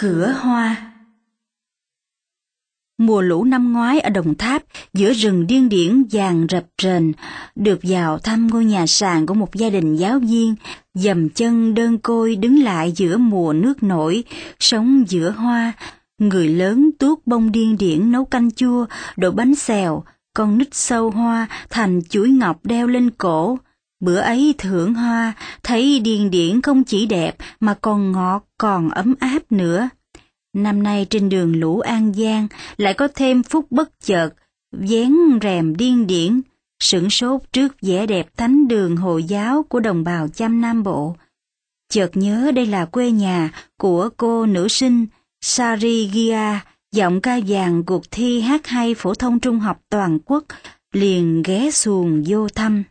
Cửa hoa Mùa lũ năm ngoái ở Đồng Tháp, giữa rừng điên điển vàng rập rền, được vào thăm ngôi nhà sàn của một gia đình giáo viên, dầm chân đơn côi đứng lại giữa mùa nước nổi, sống giữa hoa, người lớn tuốt bông điên điển nấu canh chua, đổ bánh xèo, con nít sâu hoa thành chuỗi ngọc đeo lên cổ. Bữa ấy thưởng hoa, thấy điền điển không chỉ đẹp mà còn ngọt còn ấm áp nữa. Năm nay trên đường lũ An Giang lại có thêm phút bất chợt, dán rèm điên điển, sửng sốt trước vẻ đẹp thánh đường Hồi giáo của đồng bào chăm Nam Bộ. Chợt nhớ đây là quê nhà của cô nữ sinh Sari Gia, giọng ca vàng cuộc thi hát hay phổ thông trung học toàn quốc, liền ghé xuồng vô thăm.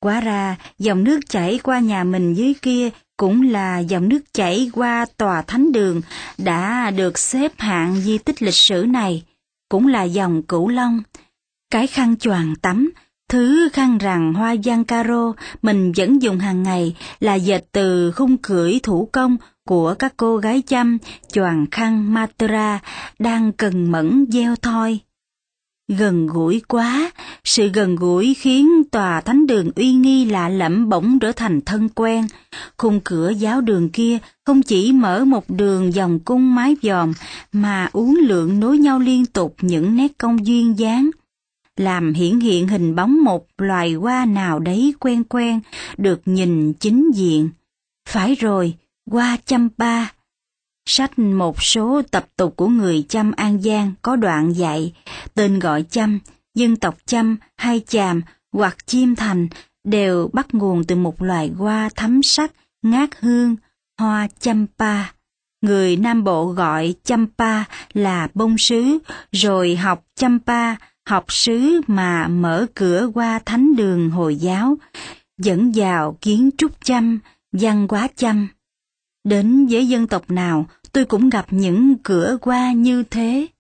Quá ra, dòng nước chảy qua nhà mình dưới kia cũng là dòng nước chảy qua tòa thánh đường đã được xếp hạng di tích lịch sử này, cũng là dòng Cửu Long. Cái khăn choàng tắm, thứ khăn rằng hoa giang caro mình vẫn dùng hàng ngày là dệt từ khung cưỡi thủ công của các cô gái chăm choàng khăn Matera đang cần mẫn gieo thoi. Gần gũi quá, sự gần gũi khiến tòa thánh đường uy nghi lạ lẫm bỗng trở thành thân quen. Khung cửa giáo đường kia không chỉ mở một đường dòng cung mái dòm, mà uốn lượn nối nhau liên tục những nét công duyên dáng. Làm hiển hiện hình bóng một loài hoa nào đấy quen quen, được nhìn chính diện. Phải rồi, hoa chăm ba. Sách một số tập tục của người chăm An Giang có đoạn dạy, tên gọi chăm, dân tộc chăm hay chàm hoặc chim thành đều bắt nguồn từ một loài hoa thấm sắc, ngát hương, hoa champa. Người Nam Bộ gọi champa là bông sứ, rồi học champa, học sứ mà mở cửa qua thánh đường Hồi giáo, dẫn vào kiến trúc chăm, văn hóa chăm. Đến với dân tộc nào, tôi cũng gặp những cửa qua như thế.